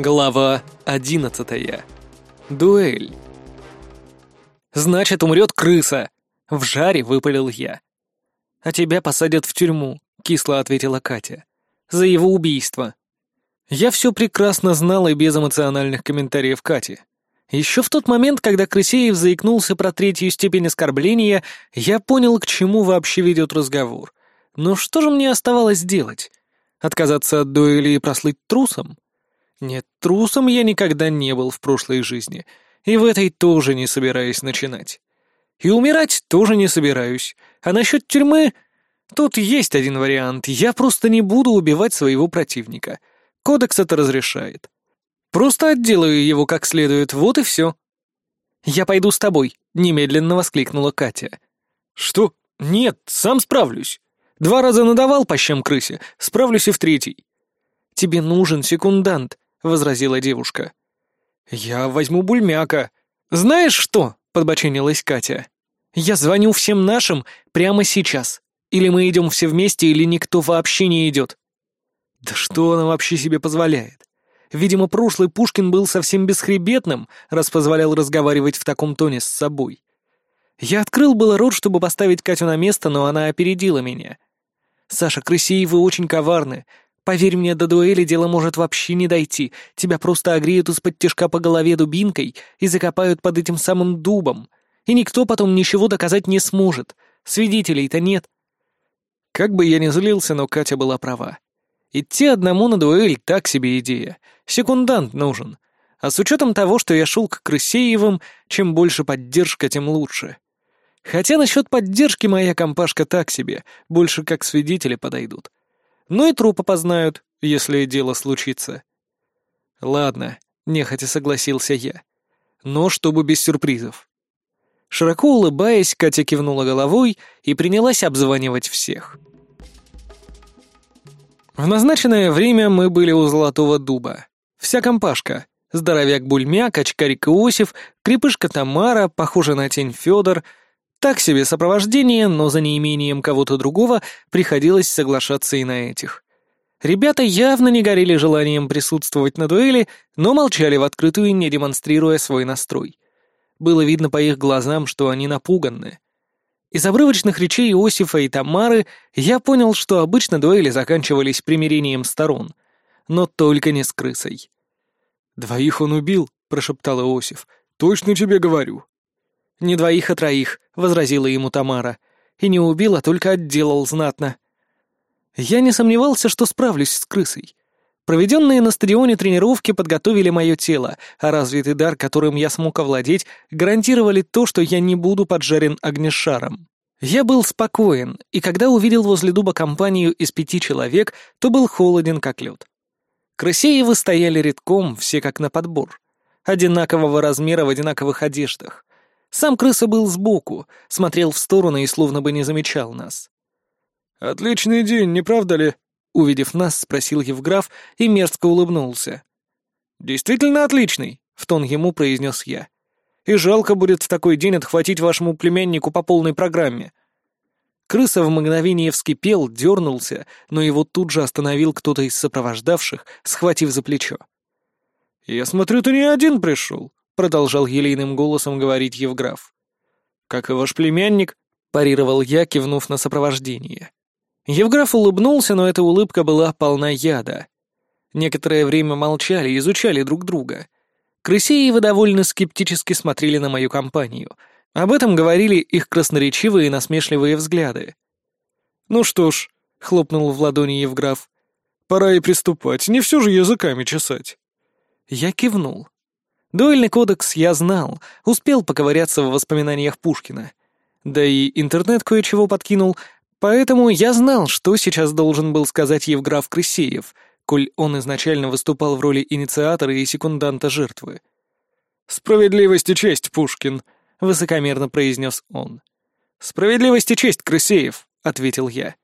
Глава одиннадцатая. Дуэль. «Значит, умрет крыса!» — в жаре выпалил я. «А тебя посадят в тюрьму», — кисло ответила Катя. «За его убийство». Я все прекрасно знал и без эмоциональных комментариев Кати. Еще в тот момент, когда Крысеев заикнулся про третью степень оскорбления, я понял, к чему вообще ведет разговор. Но что же мне оставалось делать? Отказаться от дуэли и прослыть трусом? Нет, трусом я никогда не был в прошлой жизни, и в этой тоже не собираюсь начинать. И умирать тоже не собираюсь. А насчет тюрьмы... Тут есть один вариант. Я просто не буду убивать своего противника. Кодекс это разрешает. Просто отделаю его как следует, вот и все. «Я пойду с тобой», — немедленно воскликнула Катя. «Что? Нет, сам справлюсь. Два раза надавал по щам крысе, справлюсь и в третий». «Тебе нужен секундант», — возразила девушка. «Я возьму бульмяка». «Знаешь что?» — подбоченилась Катя. «Я звоню всем нашим прямо сейчас. Или мы идем все вместе, или никто вообще не идет». Да что она вообще себе позволяет? Видимо, прошлый Пушкин был совсем бесхребетным, раз позволял разговаривать в таком тоне с собой. Я открыл было рот, чтобы поставить Катю на место, но она опередила меня. «Саша, Крысеевы очень коварны. Поверь мне, до дуэли дело может вообще не дойти. Тебя просто огреют из-под тяжка по голове дубинкой и закопают под этим самым дубом. И никто потом ничего доказать не сможет. Свидетелей-то нет». Как бы я ни злился, но Катя была права. Идти одному на дуэль — так себе идея. Секундант нужен. А с учетом того, что я шел к Крысеевым, чем больше поддержка, тем лучше. Хотя насчет поддержки моя компашка так себе, больше как свидетели подойдут. Ну и труп опознают, если дело случится. Ладно, нехотя согласился я. Но чтобы без сюрпризов. Широко улыбаясь, Катя кивнула головой и принялась обзванивать всех. В назначенное время мы были у Золотого Дуба. Вся компашка. Здоровяк Бульмяк, очкарик Иосиф, крепышка Тамара, похожа на тень Федор. Так себе сопровождение, но за неимением кого-то другого приходилось соглашаться и на этих. Ребята явно не горели желанием присутствовать на дуэли, но молчали в открытую, не демонстрируя свой настрой. Было видно по их глазам, что они напуганы. Из обрывочных речей Иосифа и Тамары я понял, что обычно дуэли заканчивались примирением сторон, но только не с крысой. «Двоих он убил», — прошептал Иосиф. «Точно тебе говорю». «Не двоих, а троих», — возразила ему Тамара. «И не убил, а только отделал знатно». Я не сомневался, что справлюсь с крысой. Проведенные на стадионе тренировки подготовили мое тело, а развитый дар, которым я смог овладеть, гарантировали то, что я не буду поджарен огнешаром. Я был спокоен, и когда увидел возле дуба компанию из пяти человек, то был холоден как лед. Крысеевы стояли редком, все как на подбор. Одинакового размера в одинаковых одеждах. Сам крыса был сбоку, смотрел в сторону и словно бы не замечал нас. «Отличный день, не правда ли?» Увидев нас, спросил Евграф и мерзко улыбнулся. «Действительно отличный», — в тон ему произнес я. «И жалко будет в такой день отхватить вашему племяннику по полной программе». Крыса в мгновение вскипел, дернулся, но его тут же остановил кто-то из сопровождавших, схватив за плечо. «Я смотрю, ты не один пришел», — продолжал елейным голосом говорить Евграф. «Как и ваш племянник», — парировал я, кивнув на сопровождение. Евграф улыбнулся, но эта улыбка была полна яда. Некоторое время молчали, изучали друг друга. Крысеевы довольно скептически смотрели на мою компанию. Об этом говорили их красноречивые и насмешливые взгляды. «Ну что ж», — хлопнул в ладони Евграф, — «пора и приступать, не все же языками чесать». Я кивнул. Дуэльный кодекс я знал, успел поковыряться в воспоминаниях Пушкина. Да и интернет кое-чего подкинул, Поэтому я знал, что сейчас должен был сказать Евграф Крысеев, коль он изначально выступал в роли инициатора и секунданта жертвы. «Справедливость и честь, Пушкин», — высокомерно произнес он. «Справедливость и честь, Крысеев», — ответил я.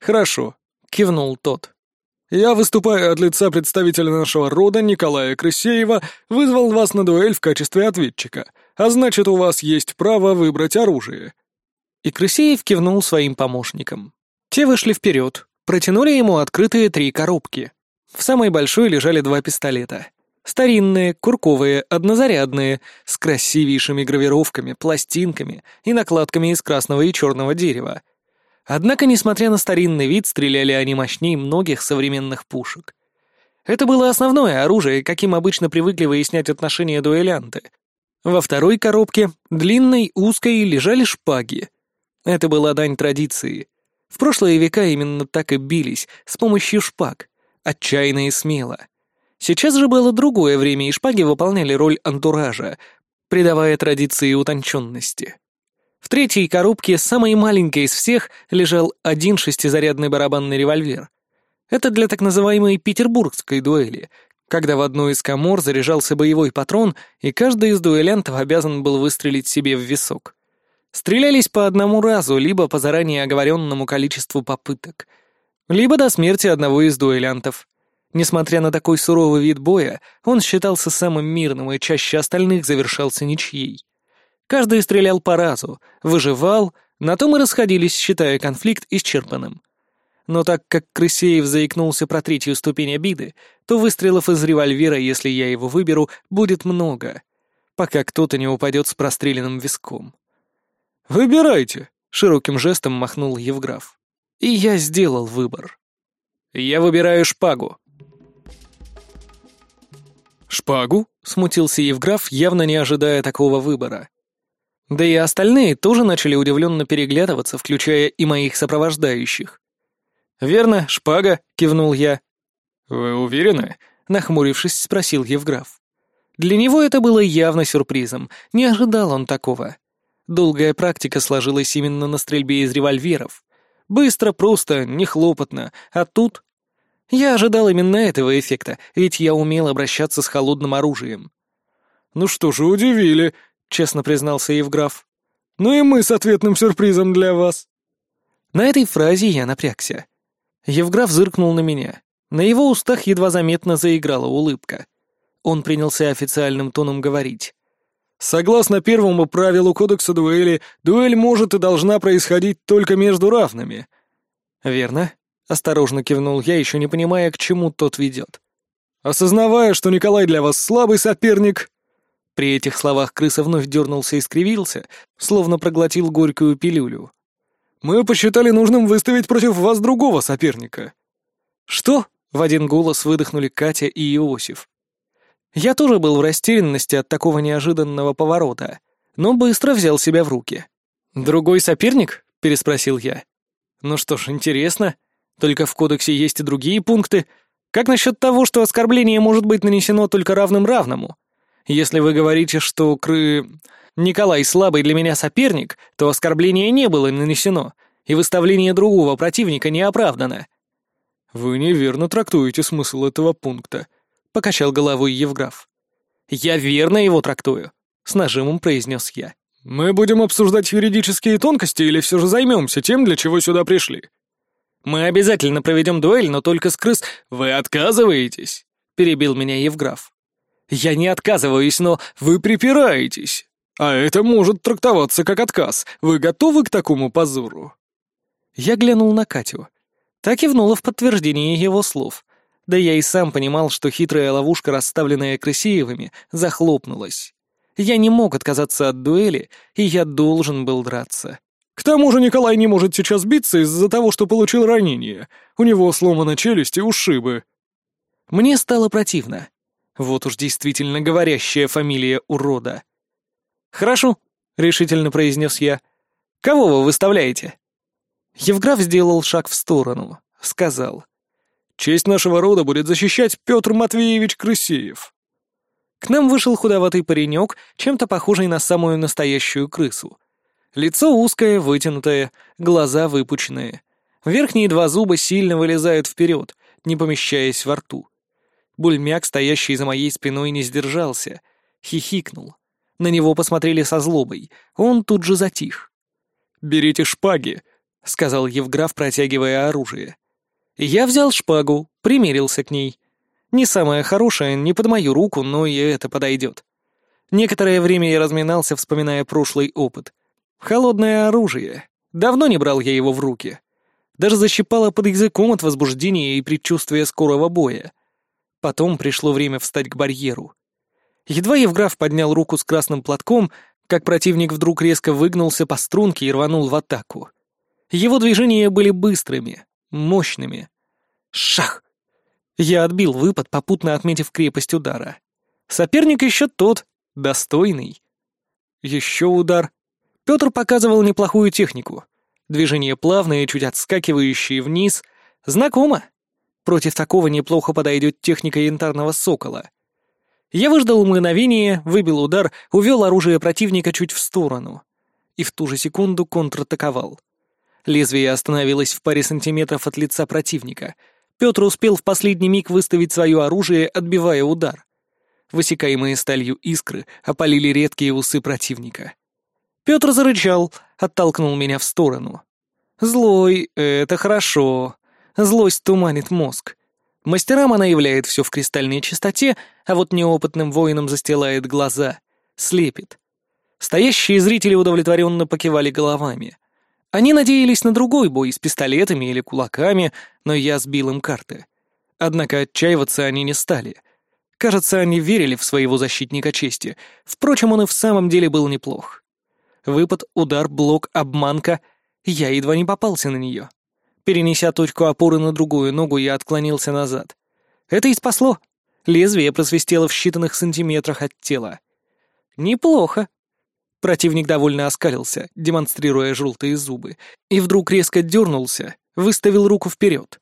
«Хорошо», — кивнул тот. «Я, выступая от лица представителя нашего рода Николая Крысеева, вызвал вас на дуэль в качестве ответчика, а значит, у вас есть право выбрать оружие». И Крысеев кивнул своим помощникам. Те вышли вперед, протянули ему открытые три коробки. В самой большой лежали два пистолета. Старинные, курковые, однозарядные, с красивейшими гравировками, пластинками и накладками из красного и черного дерева. Однако, несмотря на старинный вид, стреляли они мощнее многих современных пушек. Это было основное оружие, каким обычно привыкли выяснять отношения дуэлянты. Во второй коробке, длинной, узкой, лежали шпаги. Это была дань традиции. В прошлые века именно так и бились, с помощью шпаг, отчаянно и смело. Сейчас же было другое время, и шпаги выполняли роль антуража, придавая традиции утонченности. В третьей коробке, самой маленькой из всех, лежал один шестизарядный барабанный револьвер. Это для так называемой петербургской дуэли, когда в одну из комор заряжался боевой патрон, и каждый из дуэлянтов обязан был выстрелить себе в висок. Стрелялись по одному разу, либо по заранее оговоренному количеству попыток, либо до смерти одного из дуэлянтов. Несмотря на такой суровый вид боя, он считался самым мирным и чаще остальных завершался ничьей. Каждый стрелял по разу, выживал, на том и расходились, считая конфликт исчерпанным. Но так как Крысеев заикнулся про третью ступень обиды, то выстрелов из револьвера, если я его выберу, будет много, пока кто-то не упадет с простреленным виском. «Выбирайте!» — широким жестом махнул Евграф. И я сделал выбор. «Я выбираю шпагу», «Шпагу?» — смутился Евграф, явно не ожидая такого выбора. Да и остальные тоже начали удивленно переглядываться, включая и моих сопровождающих. «Верно, шпага», — кивнул я. «Вы уверены?» — нахмурившись, спросил Евграф. Для него это было явно сюрпризом, не ожидал он такого. Долгая практика сложилась именно на стрельбе из револьверов. Быстро, просто, нехлопотно, а тут я ожидал именно этого эффекта, ведь я умел обращаться с холодным оружием. «Ну что же, удивили», — честно признался Евграф. «Ну и мы с ответным сюрпризом для вас». На этой фразе я напрягся. Евграф зыркнул на меня. На его устах едва заметно заиграла улыбка. Он принялся официальным тоном говорить. «Согласно первому правилу Кодекса дуэли, дуэль может и должна происходить только между равными». «Верно», Осторожно кивнул я, еще не понимая, к чему тот ведет. «Осознавая, что Николай для вас слабый соперник...» При этих словах крыса вновь дернулся и скривился, словно проглотил горькую пилюлю. «Мы посчитали нужным выставить против вас другого соперника». «Что?» — в один голос выдохнули Катя и Иосиф. Я тоже был в растерянности от такого неожиданного поворота, но быстро взял себя в руки. «Другой соперник?» — переспросил я. «Ну что ж, интересно. Только в кодексе есть и другие пункты. Как насчет того, что оскорбление может быть нанесено только равным равному? Если вы говорите, что Кры... Николай слабый для меня соперник, то оскорбление не было нанесено, и выставление другого противника не оправдано. «Вы неверно трактуете смысл этого пункта», — покачал головой Евграф. «Я верно его трактую», — с нажимом произнес я. «Мы будем обсуждать юридические тонкости или все же займемся тем, для чего сюда пришли?» Мы обязательно проведем дуэль, но только с крыс... Вы отказываетесь?» — перебил меня Евграф. «Я не отказываюсь, но вы припираетесь. А это может трактоваться как отказ. Вы готовы к такому позору?» Я глянул на Катю. Так и внула в подтверждение его слов. Да я и сам понимал, что хитрая ловушка, расставленная Крысеевыми, захлопнулась. Я не мог отказаться от дуэли, и я должен был драться. К тому же Николай не может сейчас биться из-за того, что получил ранение. У него сломана челюсть и ушибы. Мне стало противно. Вот уж действительно говорящая фамилия урода. «Хорошо», — решительно произнес я. «Кого вы выставляете?» Евграф сделал шаг в сторону, сказал. «Честь нашего рода будет защищать Петр Матвеевич Крысеев». К нам вышел худоватый паренек, чем-то похожий на самую настоящую крысу. Лицо узкое, вытянутое, глаза выпученные. Верхние два зуба сильно вылезают вперед, не помещаясь во рту. Бульмяк, стоящий за моей спиной, не сдержался. Хихикнул. На него посмотрели со злобой. Он тут же затих. «Берите шпаги», — сказал Евграф, протягивая оружие. Я взял шпагу, примерился к ней. Не самая хорошая, не под мою руку, но и это подойдет. Некоторое время я разминался, вспоминая прошлый опыт — Холодное оружие. Давно не брал я его в руки. Даже защипало под языком от возбуждения и предчувствия скорого боя. Потом пришло время встать к барьеру. Едва Евграф поднял руку с красным платком, как противник вдруг резко выгнулся по струнке и рванул в атаку. Его движения были быстрыми, мощными. Шах! Я отбил выпад, попутно отметив крепость удара. Соперник еще тот, достойный. Еще удар. Петр показывал неплохую технику. Движения плавные, чуть отскакивающие вниз. Знакомо. Против такого неплохо подойдет техника янтарного сокола. Я выждал мгновение, выбил удар, увел оружие противника чуть в сторону. И в ту же секунду контратаковал. Лезвие остановилось в паре сантиметров от лица противника. Петр успел в последний миг выставить свое оружие, отбивая удар. Высекаемые сталью искры опалили редкие усы противника. Петр зарычал, оттолкнул меня в сторону. «Злой — это хорошо. Злость туманит мозг. Мастерам она являет все в кристальной чистоте, а вот неопытным воинам застилает глаза, слепит. Стоящие зрители удовлетворенно покивали головами. Они надеялись на другой бой с пистолетами или кулаками, но я сбил им карты. Однако отчаиваться они не стали. Кажется, они верили в своего защитника чести. Впрочем, он и в самом деле был неплох. Выпад, удар, блок, обманка. Я едва не попался на нее. Перенеся точку опоры на другую ногу, я отклонился назад. Это и спасло. Лезвие просвистело в считанных сантиметрах от тела. Неплохо. Противник довольно оскалился, демонстрируя желтые зубы, и вдруг резко дернулся, выставил руку вперед.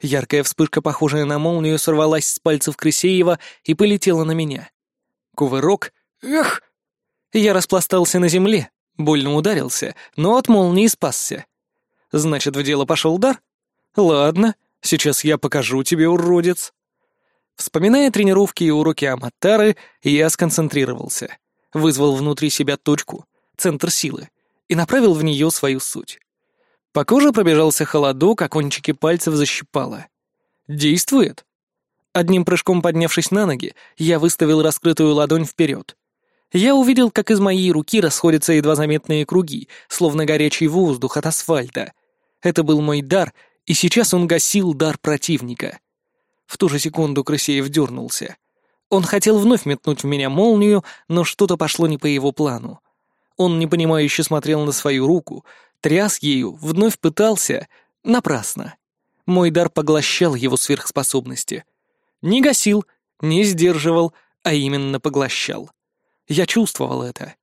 Яркая вспышка, похожая на молнию, сорвалась с пальцев Крысеева и полетела на меня. Кувырок. Эх! Я распластался на земле, больно ударился, но от молнии спасся. Значит, в дело пошел дар? Ладно, сейчас я покажу тебе, уродец. Вспоминая тренировки и уроки Аматары, я сконцентрировался, вызвал внутри себя точку, центр силы, и направил в нее свою суть. По коже пробежался холодок, а кончики пальцев защипало. Действует. Одним прыжком поднявшись на ноги, я выставил раскрытую ладонь вперед. Я увидел, как из моей руки расходятся едва заметные круги, словно горячий воздух от асфальта. Это был мой дар, и сейчас он гасил дар противника. В ту же секунду Крысеев дернулся. Он хотел вновь метнуть в меня молнию, но что-то пошло не по его плану. Он непонимающе смотрел на свою руку, тряс ею, вновь пытался. Напрасно. Мой дар поглощал его сверхспособности. Не гасил, не сдерживал, а именно поглощал. Я чувствовал это.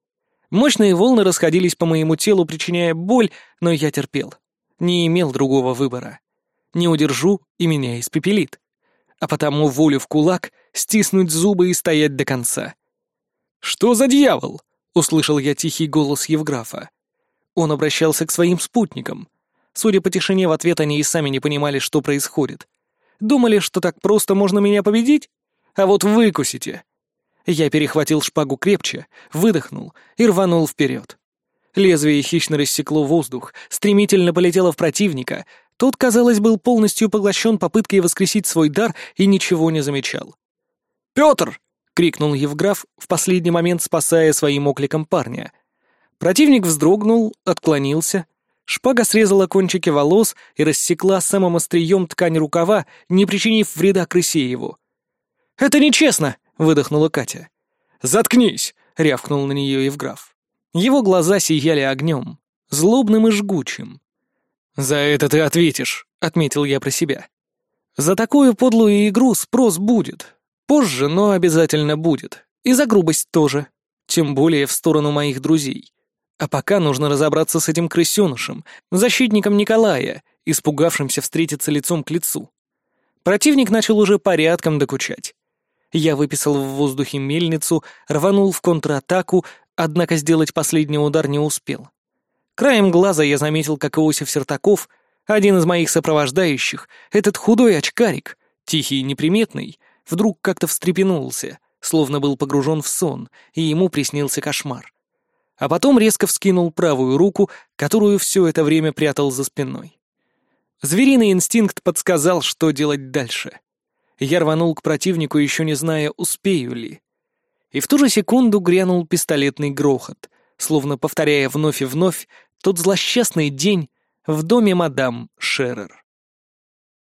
Мощные волны расходились по моему телу, причиняя боль, но я терпел. Не имел другого выбора. Не удержу, и меня испепелит. А потому волю в кулак, стиснуть зубы и стоять до конца. «Что за дьявол?» — услышал я тихий голос Евграфа. Он обращался к своим спутникам. Судя по тишине в ответ, они и сами не понимали, что происходит. Думали, что так просто можно меня победить? А вот выкусите. Я перехватил шпагу крепче, выдохнул и рванул вперед. Лезвие хищно рассекло воздух, стремительно полетело в противника. Тот, казалось, был полностью поглощен попыткой воскресить свой дар и ничего не замечал. «Петр!» — крикнул Евграф, в последний момент спасая своим окликом парня. Противник вздрогнул, отклонился. Шпага срезала кончики волос и рассекла самым острием ткань рукава, не причинив вреда Крысееву. «Это нечестно!» — выдохнула Катя. «Заткнись!» — рявкнул на нее Евграф. Его глаза сияли огнем, злобным и жгучим. «За это ты ответишь», — отметил я про себя. «За такую подлую игру спрос будет. Позже, но обязательно будет. И за грубость тоже. Тем более в сторону моих друзей. А пока нужно разобраться с этим крысенышем, защитником Николая, испугавшимся встретиться лицом к лицу. Противник начал уже порядком докучать. Я выписал в воздухе мельницу, рванул в контратаку, однако сделать последний удар не успел. Краем глаза я заметил, как Иосиф Сертаков, один из моих сопровождающих, этот худой очкарик, тихий и неприметный, вдруг как-то встрепенулся, словно был погружен в сон, и ему приснился кошмар. А потом резко вскинул правую руку, которую все это время прятал за спиной. Звериный инстинкт подсказал, что делать дальше. Я рванул к противнику, еще не зная, успею ли. И в ту же секунду грянул пистолетный грохот, словно повторяя вновь и вновь тот злосчастный день в доме мадам Шерер.